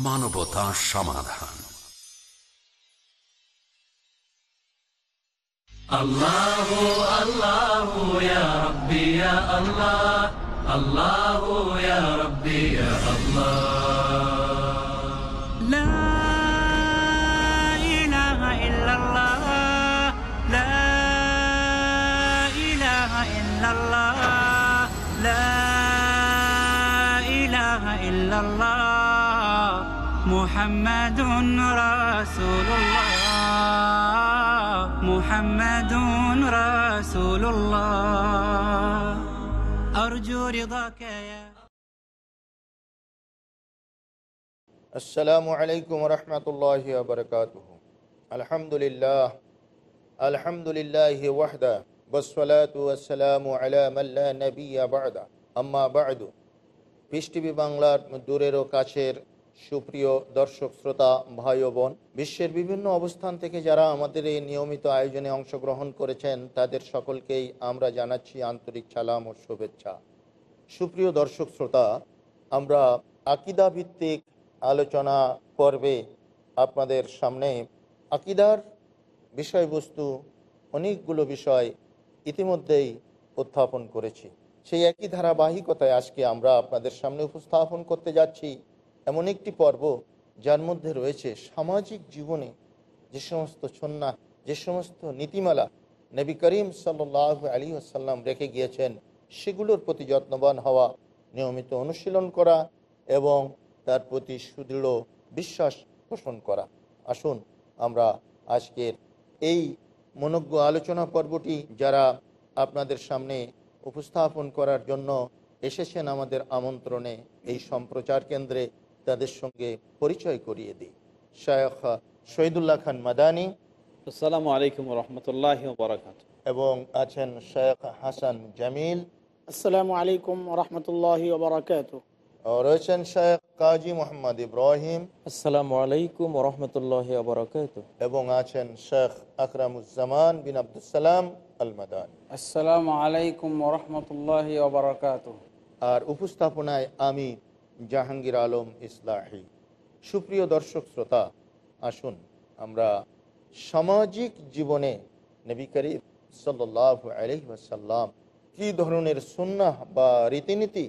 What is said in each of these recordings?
বাংলা মানবতা সমাধান الله الله يا ربي يا الله الله يا ربي يا الله رسول الله محمد رسول الله أرجو رضاك يا আসসালামু আলাইকুম রহমতুল্লাহ বরকাত আলহামদুলিল্লাহ আলহামদুলিল্লাহ ওয়াহদা বসলাতু আসসালামু আলা মাল্লা নবিয়া বাদা আম্মা বাদু পিস টিভি বাংলার দূরের ও কাছের সুপ্রিয় দর্শক, শ্রোতা, ভাই ও বোন, বিশ্বের বিভিন্ন অবস্থান থেকে যারা আমাদের এই নিয়মিত আয়োজনে অংশগ্রহণ করেছেন, তাদের সকলকেই আমরা জানাচ্ছি আন্তরিক সালাম ও শুভেচ্ছা। সুপ্রিয় দর্শক, শ্রোতা, আমরা আকিদা ভিত্তিক আলোচনা পর্বে আপনাদের সামনে আকিদার বিষয়বস্তু, অনেকগুলো বিষয় ইতিমধ্যেই উত্থাপন করেছি। সেই একই ধারাবাহিকতায় আজকে আমরা আপনাদের সামনে উপস্থাপন করতে যাচ্ছি। এমন একটি পর্ব যার মধ্যে রয়েছে সামাজিক জীবনে যে সমস্ত সন্না, যে সমস্ত নীতিমালা নবী করিম সাল্লাহ আলী আসাল্লাম রেখে গিয়েছেন, সেগুলোর প্রতি যত্নবান হওয়া, নিয়মিত অনুশীলন করা এবং তার প্রতি সুদৃঢ় বিশ্বাস পোষণ করা। আসুন আমরা আজকের এই মনজ্ঞ আলোচনা পর্বটি যারা আপনাদের সামনে উপস্থাপন করার জন্য এসেছেন আমাদের আমন্ত্রণে এই সম্প্রচার কেন্দ্রে তাদের সঙ্গে পরিচয় করিয়ে দিই। শায়খ শহীদুল্লাহ খান মাদানী। আসসালামু আলাইকুম রহমতুল্লাহ বরাকাত এবং আছেন শেখ হাসান জামিল। আসসালামু আলাইকুম রহমতুল্লাহ বারাকাত রয়েছেন শেখ কাজী মোহাম্মদ ইব্রাহিম। আসসালামু আলাইকুম রহমতুল্লাহ বরকাত এবং আছেন শেখ আকরামুজ্জামান বিন আবদুসালাম আল মাদান আসসালামু আলাইকুম রহমতুল্লাহ বারাকাত আর উপস্থাপনায় আমি জাহাঙ্গীর আলম ইসলাহি। সুপ্রিয় দর্শক শ্রোতা, আসুন আমরা সামাজিক জীবনে নবী করিম সাল্লাহ কী ধরনের সুন্নাহ বা রীতিনীতি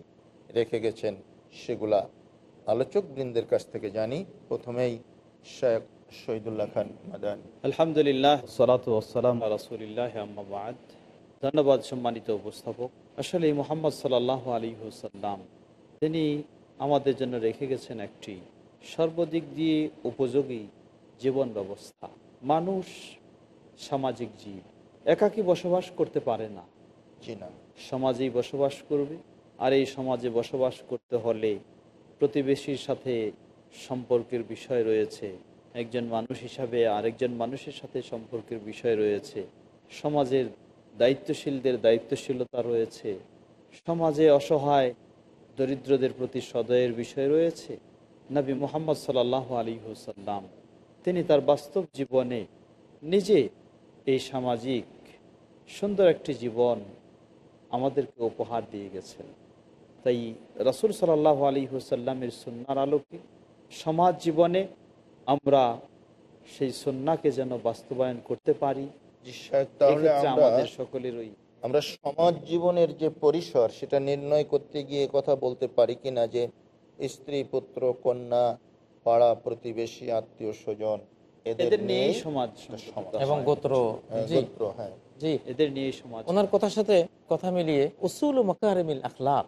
রেখে গেছেন সেগুলা আলোচক বৃন্দের কাছ থেকে জানি। প্রথমেই শেখ শহীদুল্লাহ খান মাদান। আলহামদুলিল্লাহ, সালাত ওসালাম রাসুলিল্লাহ ধন্যবাদ সম্মানিত উপস্থাপক। আসলে মোহাম্মদ সাল্লাহ আলী হুসাল্লাম তিনি আমাদের জন্য রেখে গেছেন একটি সর্বদিক দিয়ে উপযোগী জীবন ব্যবস্থা। মানুষ সামাজিক জীব একাকী বসবাস করতে পারে না। সমাজেই বসবাস করবে আর এই সমাজে বসবাস করতে হলে প্রতিবেশীর সাথে সম্পর্কের বিষয় রয়েছে। একজন মানুষ হিসাবে আরেকজন মানুষের সাথে সম্পর্কের বিষয় রয়েছে। সমাজের দায়িত্বশীলদের দায়িত্বশীলতা রয়েছে। সমাজে অসহায় দরিদ্রদের প্রতি সদয়ের বিষয় রয়েছে। নবী মোহাম্মদ সাল্লাহ আলী হুসাল্লাম তিনি তার বাস্তব জীবনে নিজে এই সামাজিক সুন্দর একটি জীবন আমাদেরকে উপহার দিয়ে গেছেন। তাই রসুল সাল্লাহ আলী হুসাল্লামের সন্ন্যার আলোকে সমাজ জীবনে আমরা সেই সন্নাকে যেন বাস্তবায়ন করতে পারি। আমাদের সকলেরই আমরা সমাজ জীবনের যে পরিসর সেটা নির্ণয় করতে গিয়ে কথা বলতে পারি কিনা যে স্ত্রী পুত্র কন্যা পাড়া প্রতিবেশী আত্মীয় স্বজন এদের নিয়েই সমাজ সমাজ। এবং গোত্র। হ্যাঁ, গোত্র, হ্যাঁ। জি। এদের নিয়েই সমাজ। ওনার কথার সাথে কথা মিলিয়ে উসুল ও মকারেমিল আখলাক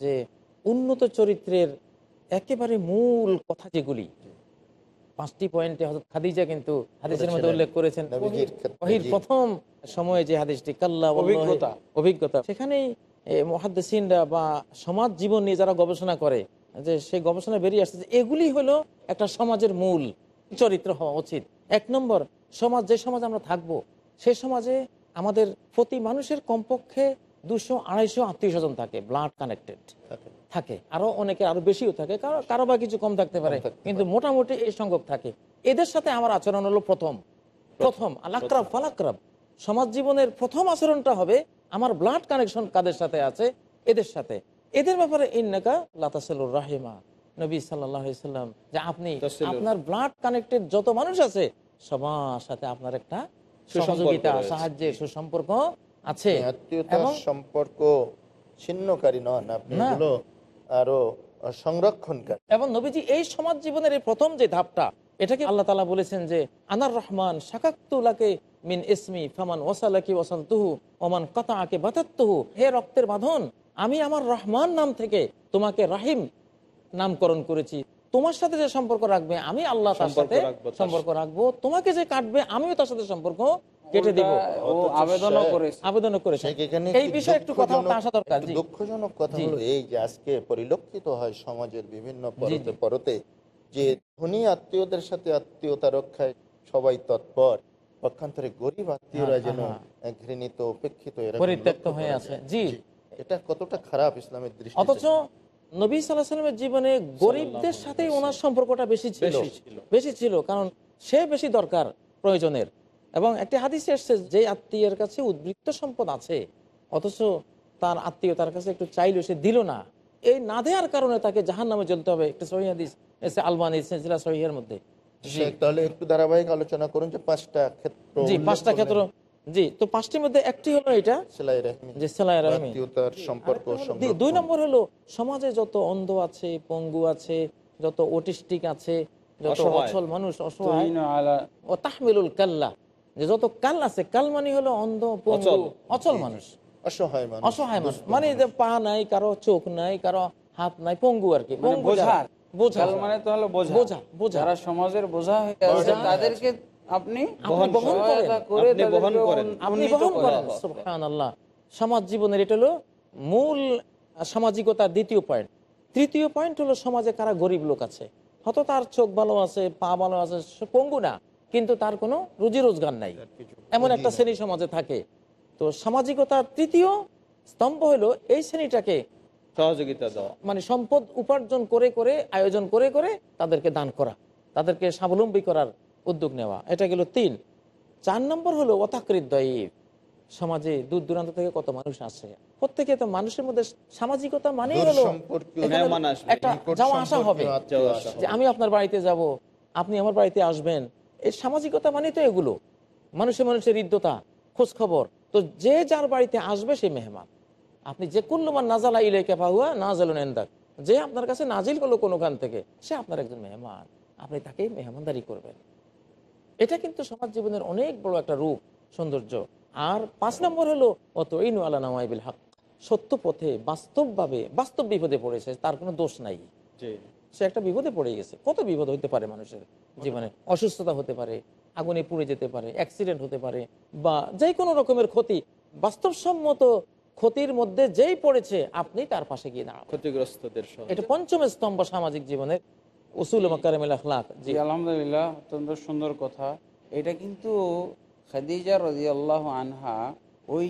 যে উন্নত চরিত্রের একেবারে মূল কথা যেগুলি পাঁচটি পয়েন্টে হযরত খাদিজা কিন্তু হাদিসের মধ্যে উল্লেখ করেছেন। ওহির প্রথম সময়ে যে হাদিসটি কাল্লা অভিজ্ঞতা। অভিজ্ঞতা। সেখানেই মহাদ্দেসিনরা বা সমাজ জীবন নিয়ে যারা গবেষণা করে যে সেই গবেষণা বেরিয়ে আসছে যে এগুলি হলো একটা সমাজের মূল চরিত্র হওয়া উচিত। এক নম্বর সমাজ যে সমাজ আমরা থাকব সে সমাজে আমাদের প্রতি মানুষের কমপক্ষে দুশো আড়াইশো আত্মীয় স্বজন থাকে ব্লাড কানেক্টেড থাকে। আরও অনেকে আরও বেশিও থাকে কারও কারও বা কিছু কম থাকতে পারে কিন্তু মোটামুটি এই সংখ্যক থাকে। এদের সাথে আমার আচরণ হলো প্রথম। প্রথম আলাক্রাব ফালাক্রাব। সমাজ জীবনের প্রথম আচরণটা হবে আমার ব্লাড কানেকশন কাদের সাথে আছে? এদের সাথে। এদের ব্যাপারে ইন্নাকা লাতাসেলুর রাহিমা। নবী সাল্লাম যে আপনি আপনার ব্লাড কানেক্টেড যত মানুষ আছে সবার সাথে আপনার একটা সহযোগিতা। সাহায্যের সুসম্পর্ক আছে। সম্পর্ক ছিন্নকারী নন আপনি আরও সংরক্ষণকারী। এবং নবীজি এই সমাজ জীবনের এই প্রথম যে ধাপটা এটাকে আল্লাহ তালা বলেছেন যে আনার রহমান শাকাক্তুলাকে মিন ইসমি ফামান ওসালাকি ওসান্তুহু ওমান কথা আকে বাতাত্তুহু। হে রক্তের বাঁধন আমি আমার রহমান নাম থেকে তোমাকে রাহিম নামকরণ করেছি। তোমার সাথে যে সম্পর্ক রাখবে আমি আল্লাহ তার সাথে সম্পর্ক রাখব। তোমাকে যে কাটবে আমিও তার সাথে সম্পর্ক কেটে দেব। ও আবেদনও করেছে। আবেদন করেছে। এই বিষয়ে একটু কথা বলতে আসা দরকার জি। দুঃখজনক কথা হলো এই যে আজকে পরিলক্ষিত হয় সমাজের বিভিন্ন পরতে পরতে যে ধনী আত্মীয়দের সাথে আত্মীয়তা রক্ষায় সবাই তৎপর পক্ষান্তরে গরিব আত্মীয়রা হ্যাঁ, যেন হ্যাঁ, ঘৃণিত উপেক্ষিত পরিত্যক্ত হয়ে আছে। জি। এটা কতটা খারাপ ইসলামের দৃষ্টি অথচ নবী সাল্লাহ সাল্লামের জীবনে গরিবদের সাথে ওনার সম্পর্কটা বেশি ছিল। বেশি ছিল কারণ সে বেশি দরকার প্রয়োজনের। এবং একটি হাদিসে এসছে যে আত্মীয়ের কাছে উদ্বৃত্ত সম্পদ আছে অথচ তার আত্মীয় তার কাছে একটু চাইলেও সে দিল না। এই না দেওয়ার কারণে তাকে জাহান নামে জ্বলতে হবে। একটা সহি হাদিস এসে আলবানি সিলসিলা সহিহের মধ্যে। তাহলে একটু ধারাবাহিক আলোচনা করুন যে পাঁচটা ক্ষেত্র জি পাঁচটা ক্ষেত্র। জি তো পাঁচটির মধ্যে একটি হলো এটা। যে সেলাই রাহমি সম্পর্ক দুই নম্বর হলো সমাজে যত অন্ধ আছে পঙ্গু আছে যত অটিস্টিক আছে যত মানুষ অসহায় ও তাহমিলুল কাল্লা। যে যত কাল আছে কাল মানে হলো অন্ধ অচল। অচল মানুষ। অসহায় মানুষ। অসহায় মানুষ। মানে যে পা নাই কারও চোখ নাই কারও হাত নাই পঙ্গু আর কি। মানে পঙ্গু যারা- বোঝার। মানে তো হলো বোঝা। বোঝা, বোঝা। যারা সমাজের বোঝা হয়ে আছে তাদেরকে আপনি আপনি বহন করেন। আপনি বহন করেন। উন- আপনি উন্নীত বহন করেন। করেন। সুবহানাল্লাহ। সমাজ জীবনের এটা হলো মূল সামাজিকতার দ্বিতীয় পয়েন্ট। তৃতীয় পয়েন্ট হলো সমাজে কারা গরিব লোক আছে? হয়তো তার চোখ ভালো আছে পা ভালো আছে পঙ্গু না। কিন্তু তার কোনো রুজি রোজগার নাই। এমন একটা শ্রেণি সমাজে থাকে। তো সামাজিকতার তৃতীয় স্তম্ভ হলো এই শ্রেণীটাকে সহযোগিতা দেওয়া। মানে সম্পদ উপার্জন করে করে আয়োজন করে করে তাদেরকে দান করা তাদেরকে স্বাবলম্বী করার উদ্যোগ নেওয়া। এটা গেল তিন। চার নম্বর হলো অতাকৃত দয়ীব সমাজে দূর দূরান্ত থেকে কত মানুষ আসে? প্রত্যেকে তো মানুষের মধ্যে সামাজিকতা মানেই হলো একটা যাওয়া আসা হবে। যে আমি আপনার বাড়িতে যাব আপনি আমার বাড়িতে আসবেন এই সামাজিকতা মানে তো এগুলো। মানুষের মানুষের হৃদ্যতা খোঁজ খবর তো যে যার বাড়িতে আসবে সে মেহমান। আপনি যে কুল্লমান নাজালা ইলেকে পাহুয়া নাজালুন এন্দাক যে আপনার কাছে নাজিল করল কোনোখান থেকে, সে আপনার একজন মেহমান। আপনি তাকে মেহমানদারি করবেন। এটা কিন্তু সমাজ জীবনের অনেক বড় একটা রূপ, সৌন্দর্য। আর পাঁচ নম্বর হলো অত ইনু আলা নামাইবিল হক। সত্য পথে বাস্তবভাবে, বাস্তব বিপদে পড়েছে, তার কোনো দোষ নাই। সে একটা বিপদে পড়ে গেছে। কত বিপদ হতে পারে মানুষের জীবনে? অসুস্থতা হতে পারে আগুনে পুড়ে যেতে পারে অ্যাক্সিডেন্ট হতে পারে বা যে কোনো রকমের ক্ষতি বাস্তবসম্মত ক্ষতির মধ্যে যেই পড়েছে আপনি তার পাশে গিয়ে দাঁড়াবেন। ক্ষতিগ্রস্তদের এটা পঞ্চম স্তম্ভ সামাজিক জীবনের উসুল মাকারেমিল আখলাক। জি আলহামদুলিল্লাহ অত্যন্ত সুন্দর কথা। এটা কিন্তু খাদিজা রাদিয়াল্লাহ আনহা ওই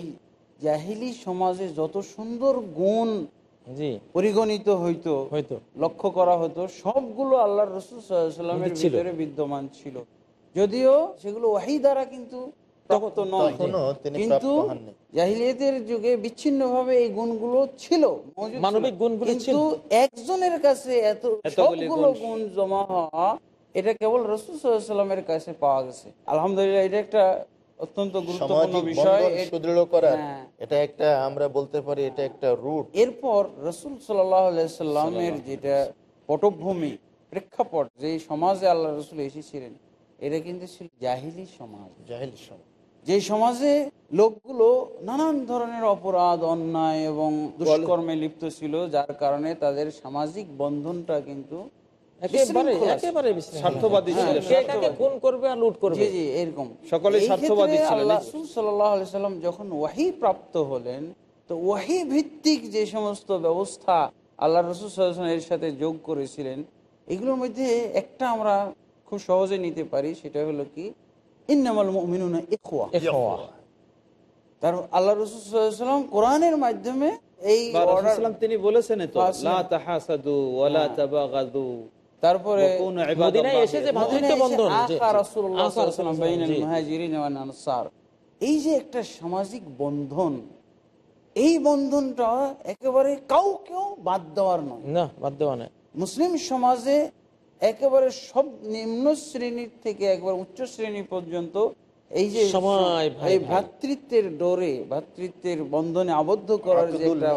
জাহিলি সমাজে যত সুন্দর গুণ জি। পরিগণিত হইতো হয়তো লক্ষ্য করা হতো সবগুলো আল্লাহ রসুল সাল্লামের ভিতরে বিদ্যমান ছিল। যদিও সেগুলো ওয়াহি দ্বারা কিন্তু জাহিলিয়াতের যুগে বিচ্ছিন্নভাবে এই গুণগুলো ছিল। মানবিক গুণগুলো কিন্তু একজনের কাছে এত সবগুলো গুণ- গুণ জমা হওয়া এটা কেবল রসুল সাল্লামের কাছে পাওয়া গেছে। আলহামদুলিল্লাহ এটা একটা অত্যন্ত গুরুত্বপূর্ণ বিষয়। সুদৃঢ় করার হ্যাঁ। এটা একটা আমরা বলতে পারি এটা একটা রুট এরপর রসুল সাল্লামের যেটা পটভূমি প্রেক্ষাপট যে সমাজে আল্লাহ রসুল এসেছিলেন এটা কিন্তু ছিল জাহিলি সমাজ। জাহিল সমাজ। যে সমাজে লোকগুলো নানান ধরনের অপরাধ অন্যায় এবং দুষ্কর্মে লিপ্ত ছিল যার কারণে তাদের সামাজিক বন্ধনটা কিন্তু হ্যাঁ, যখন ওয়াহি প্রাপ্ত হলেন তো ওয়াহি ভিত্তিক যে সমস্ত ব্যবস্থা আল্লাহ রসুল এর সাথে যোগ করেছিলেন এগুলোর মধ্যে একটা আমরা খুব সহজে নিতে পারি সেটা হলো কি? ইন্নামাল। তার আল্লাহ রসুল সাল্লাল্লাহু আলাইহি কোরআনের মাধ্যমে এই তিনি বলেছেন তারপরে মদিনায় এসে যে বন্ধন যে- আখা রাসূলুল্লাহ আখা সাল্লাল্লাহু আলাইহি ওয়াসাল্লাম বাইনাল জি। মুহাজিরিন ওয়ান আনসার এই যে একটা সামাজিক বন্ধন এই বন্ধনটা একেবারে কাউকেও বাদ দেওয়ার নয়। না বাদ দেওয়া নেই মুসলিম সমাজে একেবারে সব নিম্ন শ্রেণির থেকে একবার উচ্চ শ্রেণি পর্যন্ত এই যে এই ভ্রাতৃত্বের ডোরে ভ্রাতৃত্বের বন্ধনে আবদ্ধ করার যে একটা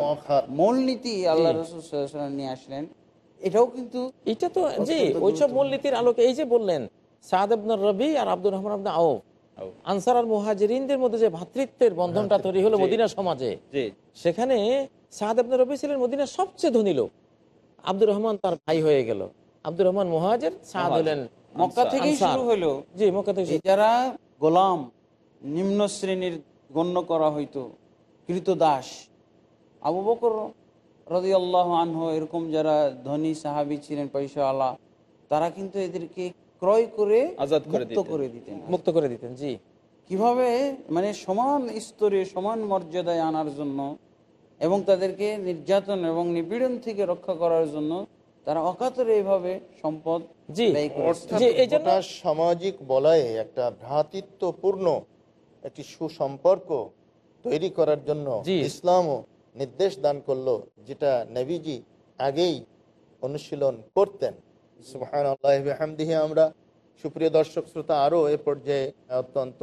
মূলনীতি আল্লাহ রসুল সাল্লাল্লাহু নিয়ে আসলেন এটাও কিন্তু এটা তো জি ওইসব মূলনীতির আলোকে এই যে বললেন সাদ আবনুর রবি আর আব্দুর রহমান আবনা আও আনসার আর মুহাজিরিনদের মধ্যে যে ভ্রাতৃত্বের বন্ধনটা তৈরি হলো মদিনা সমাজে সেখানে সাদ আবনুর রবি ছিলেন মদিনার সবচেয়ে ধনী লোক। আব্দুর রহমান তার ভাই হয়ে গেল। আব্দুর রহমান মুহাজির সাদ হলেন মক্কা থেকেই শুরু হলো। জি মক্কা থেকে যারা গোলাম নিম্ন শ্রেণির গণ্য করা হইতো কৃতদাস আবু বকর রদি আল্লাহ আনহ এরকম যারা ধনী সাহাবি ছিলেন পয়সা আলা তারা কিন্তু এদেরকে ক্রয় করে আজাদ করে মুক্ত করে দিতেন। মুক্ত করে দিতেন জি। কীভাবে? মানে সমান স্তরে সমান মর্যাদায় আনার জন্য এবং তাদেরকে নির্যাতন এবং নিপীড়ন থেকে রক্ষা করার জন্য তারা অকাতরে এইভাবে সম্পদ জি গোটা সামাজিক বলয়ে একটা ভ্রাতৃত্বপূর্ণ একটি সুসম্পর্ক তৈরি করার জন্য ইসলামও নির্দেশ দান করল, যেটা নবীজি আগেই অনুশীলন করতেন। আল্লাহামদিহি আমরা সুপ্রিয় দর্শক শ্রোতা আরও এ পর্যায়ে অত্যন্ত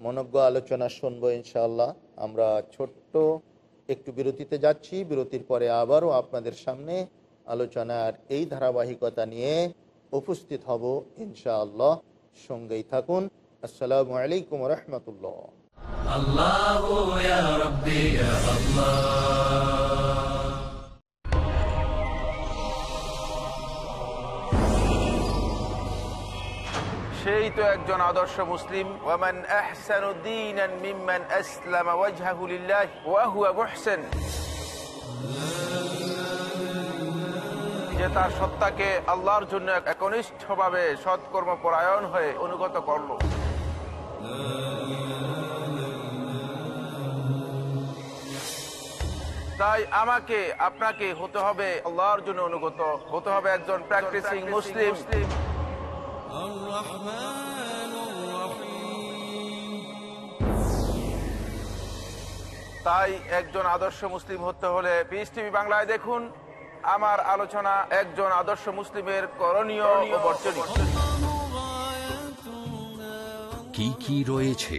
মনজ্ঞ আলোচনা শুনব ইনশাআল্লাহ। আমরা ছোট্ট একটু বিরতিতে যাচ্ছি। বিরতির পরে আবারও আপনাদের সামনে আলোচনার এই ধারাবাহিকতা নিয়ে উপস্থিত হব ইনশাআল্লাহ। সঙ্গেই থাকুন। আসসালামু আলাইকুম রহমতুল্লাহ। সেই তো একজন আদর্শ মুসলিম। ওয়ামান যে তার সত্তাকে আল্লাহর জন্য একনিষ্ঠভাবে সৎকর্মপরায়ণ হয়ে অনুগত করল। তাই আমাকে, আপনাকে হতে হবে আল্লাহর জন্য অনুগত। হতে হবে একজন প্র্যাকটিসিং মুসলিম তাই একজন আদর্শ মুসলিম হতে হলে পিস টিভি বাংলায় দেখুন। আমার আলোচনা একজন আদর্শ মুসলিমের করণীয় কি কি রয়েছে?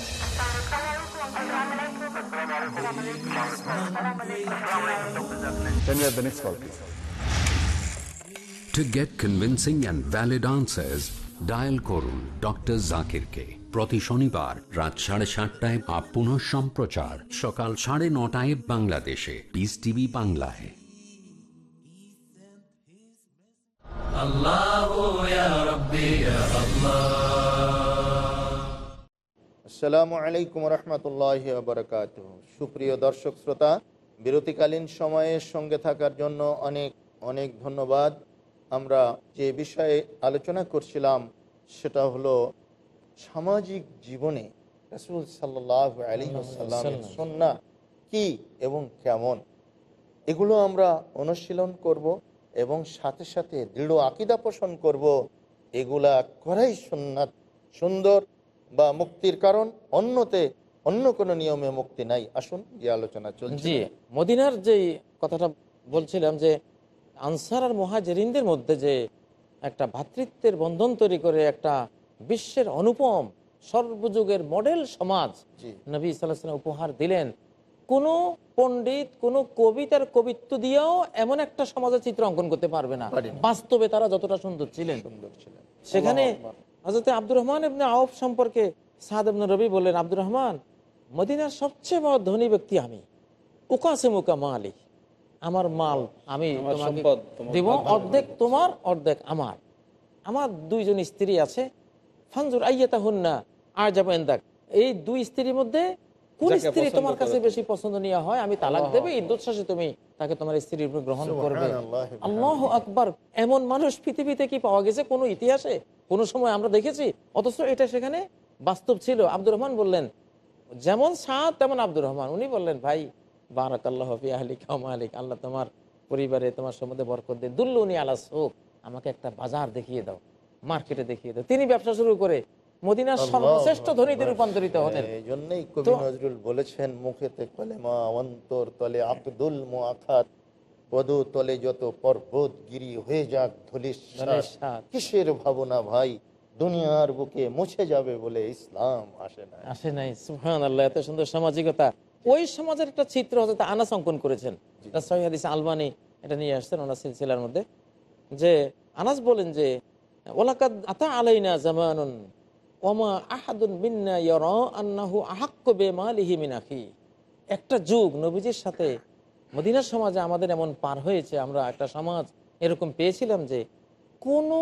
Can we have the next call, please? To get convincing and valid answers, dial করুন ডক্টর জাকিরকে প্রতি শনিবার রাত সাড়ে সাতটায় বা পুনঃ সম্প্রচার সকাল সাড়ে নটায় বাংলাদেশে। পিস টিভি বাংলায়। আল্লাহ। আসসালামু আলাইকুম রহমতুল্লাহ বারকাত সুপ্রিয় দর্শক শ্রোতা বিরতিকালীন সময়ের সঙ্গে থাকার জন্য অনেক অনেক ধন্যবাদ। আমরা যে বিষয়ে আলোচনা করছিলাম সেটা হলো সামাজিক জীবনে রসুল সাল্লাহ আলী সাল্লামের সন্না কি এবং কেমন? এগুলো আমরা অনুশীলন করব এবং সাথে সাথে দৃঢ় আকিদা পোষণ করব। এগুলা করাই সুন্নাত। সুন্দর বা মুক্তির কারণ অন্যতে অন্য কোনো নিয়মে মুক্তি নাই। আসুন যে আলোচনা চলছে। জি মদিনার যে কথাটা বলছিলাম যে আনসার আর মহাজেরিনদের মধ্যে যে একটা ভ্রাতৃত্বের বন্ধন তৈরি করে একটা বিশ্বের অনুপম সর্বযুগের মডেল সমাজ নবী সাল্লাহ উপহার দিলেন কোন পণ্ডিত কোন কবিতার কবিত্ব দিয়েও এমন একটা সমাজের চিত্র অঙ্কন করতে পারবে না। বাস্তবে তারা যতটা সুন্দর ছিলেন। সুন্দর ছিলেন। সেখানে। হজরত আব্দুর রহমান ইবনে আউফ সম্পর্কে সাদ ইবনে রবি বললেন আব্দুর রহমান মদিনার সবচেয়ে বড় ধনী ব্যক্তি আমি। উকাসে মুকা মালি। আমার মাল আমি দিব। অর্ধেক তোমার অর্ধেক আমার। আমার দুইজন স্ত্রী আছে। ফানজুর আইয়াতা হুন্না আর যাবেন এই দুই স্ত্রীর মধ্যে কোন স্ত্রী তোমার কাছে। বেশি পছন্দনীয় হয়? আমি তালাক দেবে ইদ্যুৎ তুমি তাকে তোমার স্ত্রীর রূপে গ্রহণ করবে। আল্লাহ আকবার। এমন মানুষ পৃথিবীতে কি পাওয়া গেছে কোনো ইতিহাসে? কোনো সময় আমরা দেখেছি? অথচ এটা সেখানে বাস্তব ছিল। আব্দুর রহমান বললেন যেমন সাদ তেমন আব্দুর রহমান। উনি বললেন ভাই বারাক আল্লাহ ফি আহলিক মালিক। আল্লাহ তোমার পরিবারে তোমার সম্বন্ধে বরকত দিন। দুল্লুনি আলা শোক আমাকে একটা বাজার দেখিয়ে দাও মার্কেটে দেখিয়ে দাও। তিনি ব্যবসা শুরু করে মদিনার সর্বশ্রেষ্ঠ ধনীতে রূপান্তরিত হলেন এই জন্যই কবি নজরুল বলেছেন মুখেতে কলেমা অন্তর তলে মুআখাত পদু তলে যত পর্বত গিরি হয়ে যাক কিসের ভাবনা ভাই? দুনিয়ার বুকে মুছে যাবে বলে ইসলাম আসে না আসে নাই সুহান আল্লাহ এত সুন্দর সামাজিকতা। ওই সমাজের একটা চিত্র আনাস অঙ্কন করেছেন। এটা সহিহ হাদিস আলবানি এটা নিয়ে আসছেন ওনার সিলসিলার মধ্যে। যে আনাস বলেন যে ওলাকাদ আতা আলাইনা জামানুন ওমা আহাদুন মিন্না ইয়ারা আন্নাহু আহাক্কু বিমালিহি আখি। একটা যুগ নবীজির সাথে মদিনার সমাজে আমাদের এমন পার হয়েছে আমরা একটা সমাজ এরকম পেয়েছিলাম যে কোনো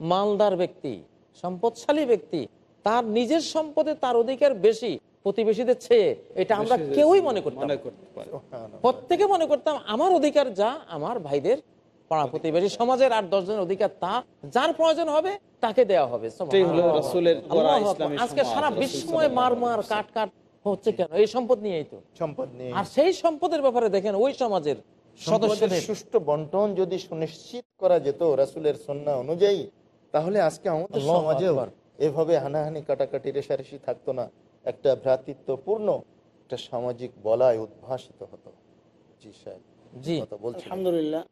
মালদার ব্যক্তি সম্পদশালী ব্যক্তি তার নিজের সম্পদে তার অধিকার বেশি প্রতিবেশীদের চেয়ে এটা আমরা কেউই মনে করতাম প্রত্যেকে মনে করতাম আমার অধিকার যা আমার ভাইদের পাড়া প্রতিবেশী সমাজের আর দশজনের অধিকার তা যার প্রয়োজন হবে তাকে দেওয়া হবে। আজকে সারা বিশ্বময় মার মার কাট কাট হচ্ছে কেন? এই সম্পদ নিয়েই তো। সম্পদ নিয়ে আর সেই সম্পদের ব্যাপারে দেখেন ওই সমাজের সম্পদের সদস্যদের সুষ্ঠু বন্টন যদি সুনিশ্চিত করা যেত রাসুলের সন্না অনুযায়ী তাহলে আজকে আমাদের আকবার। এভাবে হানাহানি কাটাকাটি রেশারেশি থাকতো না। একটা ভ্রাতৃত্বপূর্ণ একটা সামাজিক বলায় উদ্ভাসিত হতো। জি সাহেব। জি। আলহামদুলিল্লাহ।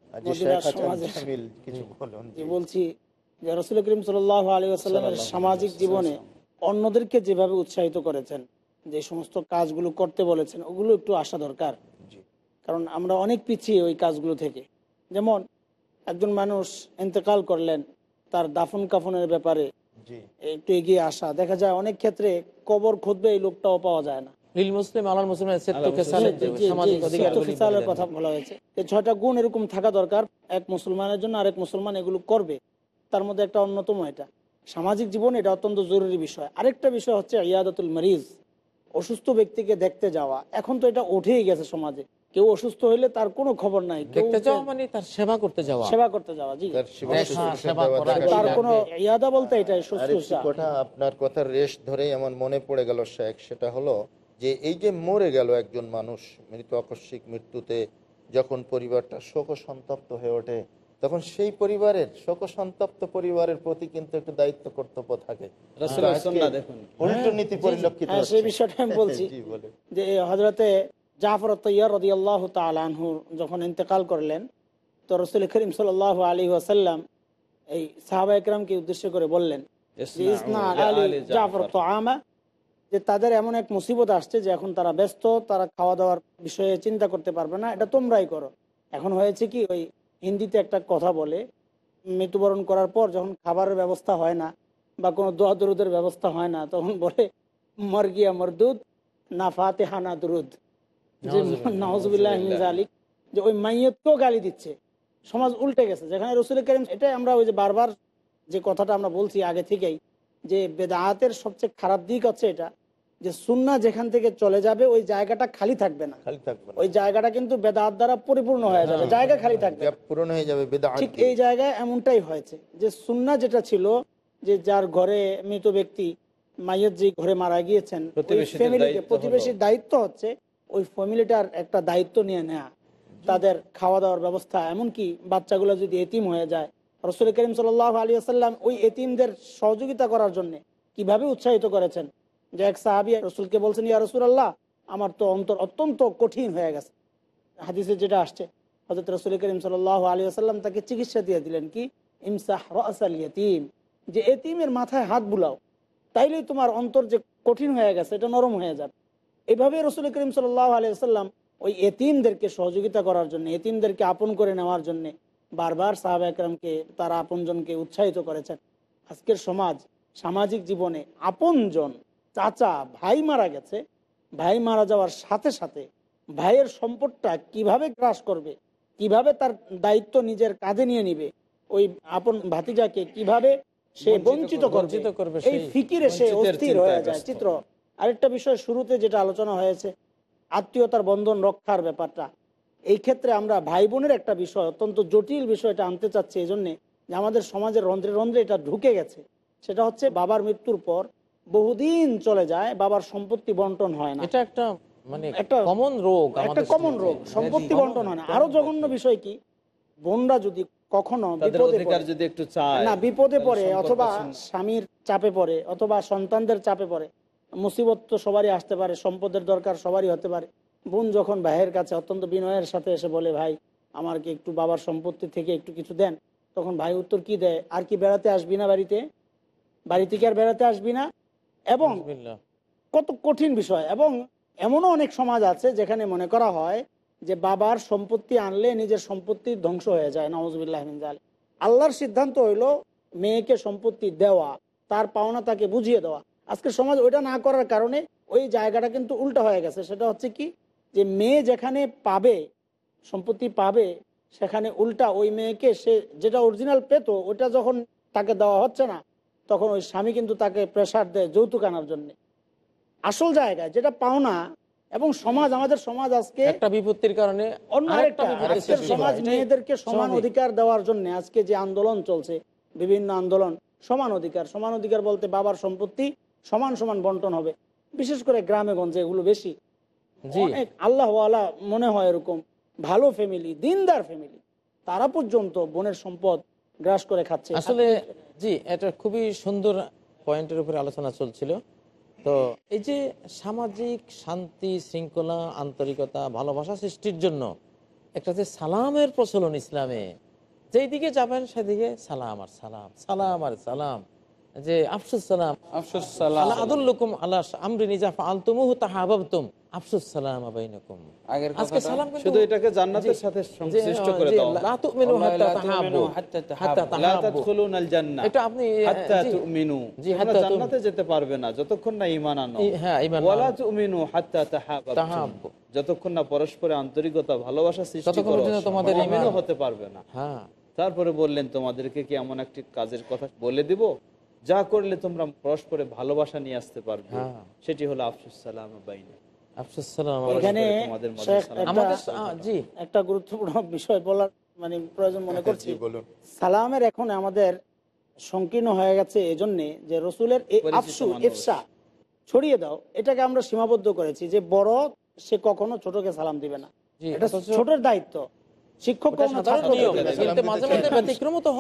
বলছি যে রসুল করিম সাল আলী আসাল্লামের সামাজিক জীবনে অন্যদেরকে যেভাবে উৎসাহিত করেছেন যে সমস্ত কাজগুলো করতে বলেছেন ওগুলো একটু আসা দরকার। কারণ আমরা অনেক পিছিয়ে ওই কাজগুলো থেকে। যেমন একজন মানুষ ইন্তেকাল করলেন তার দাফন কাফনের ব্যাপারে একটু এগিয়ে আসা। দেখা যায় অনেক ক্ষেত্রে কবর খুঁজবে এই লোকটাও পাওয়া যায় না। লিল মুসলিম আলাল মুসলিমের সেত্তু কেসালের যে জি, জি, সামাজিক অধিকার কথা বলা হয়েছে। এই ছয়টা গুণ এরকম থাকা দরকার। এক মুসলমানের জন্য আরেক মুসলমান এগুলো করবে। তার মধ্যে একটা অন্যতম এটা। সামাজিক জীবন এটা অত্যন্ত জরুরি বিষয়। আরেকটা বিষয় হচ্ছে ইয়াদাতুল মরিজ। অসুস্থ ব্যক্তিকে দেখতে যাওয়া। এখন তো এটা উঠেই গেছে সমাজে। কেউ অসুস্থ হইলে তার কোনো খবর নাই। দেখতে যাওয়া মানে তার সেবা করতে যাওয়া। সেবা করতে যাওয়া জি। তার। কোনো ইয়াদা বলতে এটাই কথা আপনার কথার রেশ ধরেই আমার মনে পড়ে গেল শেখ। সেটা হলো যে এই যে মরে গেল একজন মানুষ মৃত আকস্মিক মৃত্যুতে যখন পরিবারটা শোক সন্তপ্ত হয়ে ওঠে তখন সেই পরিবারের শোক সন্তপ্ত পরিবারের প্রতি কিন্তু একটু দায়িত্ব কর্তব্য থাকে। উল্টো নীতি পরিলক্ষিত হ্যাঁ সেই বিষয়টা আমি বলছি। যে হজরতে জাফর তৈয়ার রদি আল্লাহ তালহু যখন ইন্তেকাল করলেন তো রসুল করিম সাল আলী এই সাহাবা একরামকে উদ্দেশ্য করে বললেন জাফর তো আমা যে তাদের এমন এক মুসিবত আসছে যে এখন তারা ব্যস্ত তারা খাওয়া দাওয়ার বিষয়ে চিন্তা করতে পারবে না। এটা তোমরাই করো। এখন হয়েছে কি ওই হিন্দিতে একটা কথা বলে মৃত্যুবরণ করার পর যখন খাবারের ব্যবস্থা হয় না বা কোনো দোয়া দরুদের ব্যবস্থা হয় না তখন বলে মর গিয়া মরদুদ না ফাতে হানা দুরুদ। যে নওয়াজুবিল্লাহ আলিক যে ওই মাইয়তকেও গালি দিচ্ছে। সমাজ উল্টে গেছে। যেখানে রসুল করিম এটাই আমরা ওই যে বারবার যে কথাটা আমরা বলছি আগে থেকেই যে বেদাহাতের সবচেয়ে খারাপ দিক হচ্ছে এটা। যে সুন্না যেখান থেকে চলে যাবে ওই জায়গাটা খালি থাকবে না। খালি থাকবে ওই জায়গাটা কিন্তু বেদাহাত দ্বারা পরিপূর্ণ হয়ে যাবে। জায়গা খালি থাকবে পূরণ হয়ে যাবে ঠিক এই জায়গায় এমনটাই হয়েছে যে সুন্না যেটা ছিল যে যার ঘরে মৃত ব্যক্তি মাইয়ের যে ঘরে মারা গিয়েছেন ফ্যামিলিকে প্রতিবেশীর দায়িত্ব হচ্ছে ওই ফ্যামিলিটার একটা দায়িত্ব নিয়ে নেওয়া তাদের খাওয়া দাওয়ার ব্যবস্থা। এমনকি বাচ্চাগুলো যদি এতিম হয়ে যায় রসুল করিম সাল আলী আসাল্লাম ওই এতিমদের সহযোগিতা করার জন্য কীভাবে উৎসাহিত করেছেন? যে এক সাহাবি রসুলকে বলছেন, ইয়া রসুল আল্লাহ আমার তো অন্তর অত্যন্ত কঠিন হয়ে গেছে। হাদিসে যেটা আসছে হজরত রসুল করিম সাল আলী আসাল্লাম তাকে চিকিৎসা দিয়ে দিলেন কি? ইমসাহ রাসাল ইয়তিম। যে এতিমের মাথায় হাত বুলাও, তাইলেই তোমার অন্তর যে কঠিন হয়ে গেছে, এটা নরম হয়ে যাবে। এভাবে রসুল করিম সাল আলী আসাল্লাম ওই এতিমদেরকে সহযোগিতা করার জন্য, এতিমদেরকে আপন করে নেওয়ার জন্য বারবার সাহাবা একরামকে, তারা আপনজনকে উৎসাহিত করেছেন। আজকের সমাজ, সামাজিক জীবনে আপনজন চাচা ভাই মারা গেছে। ভাই মারা যাওয়ার সাথে সাথে ভাইয়ের সম্পদটা কীভাবে গ্রাস করবে কীভাবে তার দায়িত্ব নিজের কাঁধে নিয়ে নিবে ওই আপন ভাতিজাকে কীভাবে সে বঞ্চিত করবে এই ফিকিরে সে অস্থির হয়ে যায়। চিত্র আরেকটা বিষয় শুরুতে যেটা আলোচনা হয়েছে আত্মীয়তার বন্ধন রক্ষার ব্যাপারটা। এই ক্ষেত্রে আমরা ভাই বোনের একটা বিষয় অত্যন্ত জটিল বিষয়টা আনতে চাচ্ছি এই জন্যে যে আমাদের সমাজের রন্ধ্রে রন্ধ্রে এটা ঢুকে গেছে। সেটা হচ্ছে বাবার মৃত্যুর পর বহুদিন চলে যায় বাবার সম্পত্তি বন্টন হয় না। এটা একটা মানে একটা কমন রোগ একটা কমন রোগ সম্পত্তি বন্টন হয় না। আরও জঘন্য বিষয় কি বোনরা যদি কখনো বিপদে যদি একটু চায় না বিপদে পড়ে অথবা স্বামীর চাপে পড়ে অথবা সন্তানদের চাপে পড়ে মুসিবত তো সবারই আসতে পারে সম্পদের দরকার সবারই হতে পারে। বোন যখন ভাইয়ের কাছে অত্যন্ত বিনয়ের সাথে এসে বলে ভাই আমার কি একটু বাবার সম্পত্তি থেকে একটু কিছু দেন। তখন ভাই উত্তর কি দেয়? আর কি বেড়াতে আসবি না বাড়িতে? বাড়িতে কি আর বেড়াতে আসবি না? এবং কত কঠিন বিষয়। এবং এমনও অনেক সমাজ আছে যেখানে মনে করা হয় যে বাবার সম্পত্তি আনলে নিজের সম্পত্তি ধ্বংস হয়ে যায় নওয়াজবিল্লাহ আল্লাহর সিদ্ধান্ত হইল মেয়েকে সম্পত্তি দেওয়া তার পাওনা তাকে বুঝিয়ে দেওয়া। আজকে সমাজ ওইটা না করার কারণে ওই জায়গাটা কিন্তু উল্টা হয়ে গেছে। সেটা হচ্ছে কি যে মেয়ে যেখানে পাবে সম্পত্তি পাবে সেখানে উল্টা ওই মেয়েকে সে যেটা অরিজিনাল পেতো ওটা যখন তাকে দেওয়া হচ্ছে না তখন ওই স্বামী কিন্তু তাকে প্রেশার দেয় যৌতুক আনার জন্য। আসল জায়গায় যেটা পাওনা এবং সমাজ আমাদের সমাজ আজকে একটা বিপত্তির কারণে অন্য সৃষ্টি সমাজ মেয়েদেরকে সমান অধিকার দেওয়ার জন্য আজকে যে আন্দোলন চলছে বিভিন্ন আন্দোলন সমান অধিকার সমান অধিকার বলতে বাবার সম্পত্তি সমান সমান বন্টন হবে। বিশেষ করে গ্রামে গঞ্জে এগুলো বেশি। আল্লাহ মনে হয় এরকম ভালো ফ্যামিলি দিনদার ফ্যামিলি তারা পর্যন্ত বোনের সম্পদ গ্রাস করে খাচ্ছে। আসলে জি এটা খুবই সুন্দর পয়েন্টের উপরে আলোচনা চলছিল। তো এই যে সামাজিক শান্তি শৃঙ্খলা আন্তরিকতা ভালোবাসা সৃষ্টির জন্য একটা যে সালামের প্রচলন ইসলামে যেই দিকে যাবেন সেদিকে সালাম আর সালাম সালাম আর সালাম। যে আফসুস সালাম আফসোস সালাম। আদুল্লুকুম আল্লাহ আমরি নিজা আলতুমুহু তাহাবাবতুম। আফসুস সালাম আবাইনাকুম আগের আজকে সালাম শুধু এটাকে জান্নাতের সাথে সংশ্লিষ্ট করে দাও। লা তুমিনু হাত্তা তাহাব্বু, হাত্তা লা তাদখুলুনাল জান্নাহ এটা আপনি, হাত্তা তুমিনু। জি, হাত্তা জান্নাতে যেতে পারবে না যতক্ষণ না ঈমান আনো। হ্যাঁ, ঈমান আনো। ওয়ালা তুমিনু হাত্তা তাহাব্বু। যতক্ষণ না পরস্পরে আন্তরিকতা ভালোবাসা সৃষ্টি ততক্ষণ করো পর্যন্ত তোমাদের হতে পারবে না। হ্যাঁ। তারপরে বললেন তোমাদেরকে কি এমন একটি কাজের কথা বলে দিব? যা করলে তোমরা পরস্পরে ভালোবাসা নিয়ে আসতে পারবে। হ্যাঁ। সেটি হলো আফসুস সালাম বাইনা এখানে সালাম। একটা- আমাদের আহ, জি। একটা গুরুত্বপূর্ণ বিষয় বলার মানে প্রয়োজন মনে করছি। সালামের এখন আমাদের সংকীর্ণ হয়ে গেছে এজন্যে যে রসুলের এই আফসু মানুষ। ছড়িয়ে দাও এটাকে আমরা সীমাবদ্ধ করেছি যে বড় সে কখনো ছোটকে সালাম দিবে না। এটা ছোটের দায়িত্ব। শিক্ষক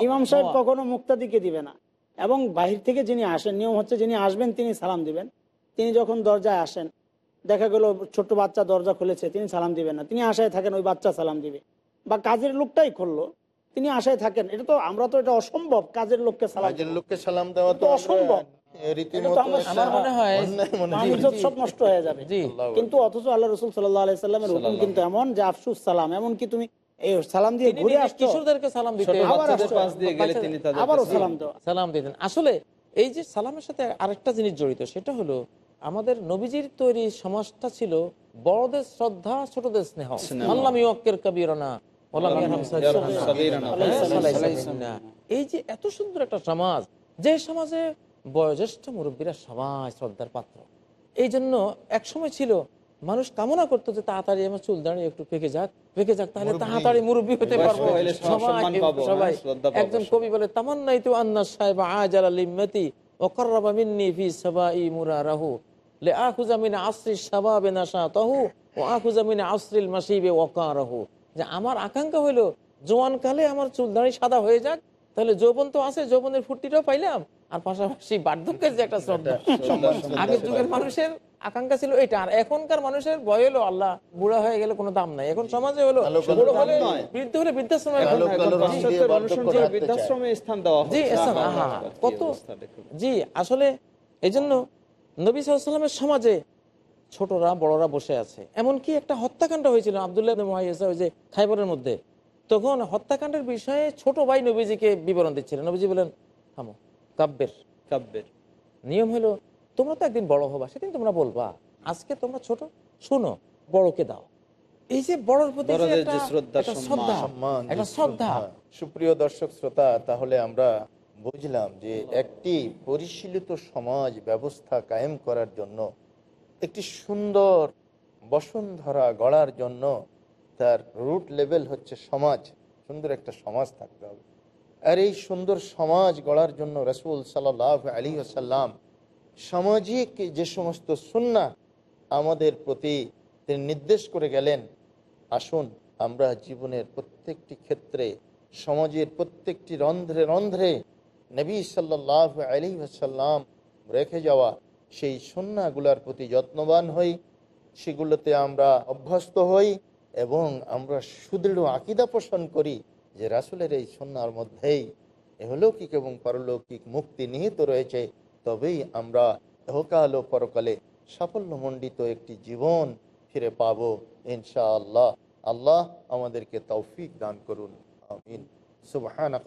ইমাম সাহেব। কখনো মুক্তাদিকে দিবে না। এবং বাহির থেকে যিনি আসেন নিয়ম হচ্ছে যিনি আসবেন তিনি সালাম দিবেন। তিনি যখন দরজায় আসেন দেখা গেল ছোট্ট বাচ্চা দরজা খুলেছে তিনি সালাম দিবেন না। তিনি আশায় থাকেন ওই বাচ্চা সালাম দিবে। বা কাজের লোকটাই খুললো তিনি আশায় থাকেন। এটা তো আমরা তো এটা অসম্ভব কাজের লোককে সালাম কাজের লোককে সালাম দেওয়া তো অসম্ভব। রীতিমতো এটা তো আমরা- একটা আমার মনে হয় অন্যায় মনে মান করি। ইজ্জত সব নষ্ট হয়ে যাবে। জি। কিন্তু অথচ আল্লাহ রসুল সাল্লাহ হুকুম কিন্তু এমন যে আফসুস সালাম এমন কি তুমি সালাম দিয়ে ঘুরে নিজে আসছো। কিশোরদেরকে সালাম দিতে আবার বাচ্চাদের আসছো। পাশ দিয়ে গেলে তিনি তাদের আবারও সালাম দেওয়া। সালাম দিতেন। আসলে এই যে সালামের সাথে আরেকটা জিনিস জড়িত সেটা হলো আমাদের নবীজির তৈরি সমাজটা ছিল বড়দের শ্রদ্ধা ছোটদের স্নেহ। আল্লাহ কবিরানা। এই যে এত সুন্দর একটা সমাজ যে সমাজে বয়োজ্যেষ্ঠ মুরব্বীরা সবাই শ্রদ্ধার পাত্র। এই জন্য এক সময় ছিল মানুষ কামনা করতো যে তাড়াতাড়ি আমার চুল দাঁড়িয়ে একটু পেকে যাক পেকে যাক তাহলে তাড়াতাড়ি মুরব্বী হতে পারব। সবাই সবাই হ্যাঁ, পাবো। একজন কবি বলে তামান্নাই তো আন্না সাহেব আজাল লিম্মতি ওকর্রাবা মিন্নি ফি সাবাই মুরারাহু। লে ও মাসিবে ওকারাহু যে আমার আকাঙ্ক্ষা হইল জোয়ান কালে আমার চুল দাড়ি সাদা হয়ে যাক তাহলে যৌবন তো আছে যৌবনের ফুর্তিটাও পাইলাম। আর পাশাপাশি বার্ধক্যের যে একটা শ্রদ্ধা আগের যুগের মানুষের আকাঙ্ক্ষা ছিল এটা। আর এখনকার মানুষের বয় হলো আল্লাহ বুড়া হয়ে গেলে কোনো দাম নাই। এখন সমাজে হলো বুড়ো বৃদ্ধ হলে বৃদ্ধাশ্রমে স্থান দেওয়া জি কত জি আসলে এই জন্য নবী সাল্লামের সমাজে ছোটরা বড়রা বসে আছে। এমনকি একটা হত্যাকাণ্ড হয়েছিল আবদুল্লাহ মহাইসা ওই যে খাইবরের মধ্যে। তখন হত্যাকাণ্ডের বিষয়ে ছোট ভাই নবীজিকে বিবরণ দিচ্ছিলেন নবীজি বলেন থামো কাব্যের। কাব্যের। নিয়ম হলো তোমরা তো একদিন বড় হবা সেদিন তোমরা বলবা আজকে তোমরা ছোট শুনো বড়কে দাও। এই যে বড়র প্রতি একটা- শ্রদ্ধা, একটা শ্রদ্ধা সম্মান একটা যে শ্রদ্ধা। সুপ্রিয় দর্শক শ্রোতা তাহলে আমরা বুঝলাম যে একটি পরিশীলিত সমাজ ব্যবস্থা কায়েম করার জন্য, একটি সুন্দর বসুন্ধরা গড়ার জন্য তার রুট লেভেল হচ্ছে সমাজ। সুন্দর একটা সমাজ থাকতে হবে। আর এই সুন্দর সমাজ গড়ার জন্য রসুল সাল্লাহ আলী আসাল্লাম সামাজিক যে সমস্ত সুন্না আমাদের প্রতি তিনি নির্দেশ করে গেলেন, আসুন আমরা জীবনের প্রত্যেকটি ক্ষেত্রে, সমাজের প্রত্যেকটি রন্ধ্রে রন্ধ্রে নবী সাল্লাহ আলী আসাল্লাম রেখে যাওয়া সেই সন্নাগুলার প্রতি যত্নবান হই, সেগুলোতে আমরা অভ্যস্ত হই এবং আমরা সুদৃঢ় আকিদা পোষণ করি যে রাসুলের এই সন্ন্যার মধ্যেই এহলৌকিক এবং পারলৌকিক মুক্তি নিহিত রয়েছে। তবেই আমরা এহকাল ও পরকালে সাফল্যমণ্ডিত একটি জীবন ফিরে পাব ইনশাআল্লাহ। আল্লাহ আল্লাহ আমাদেরকে তৌফিক দান করুন। আমিন। সুবহানাক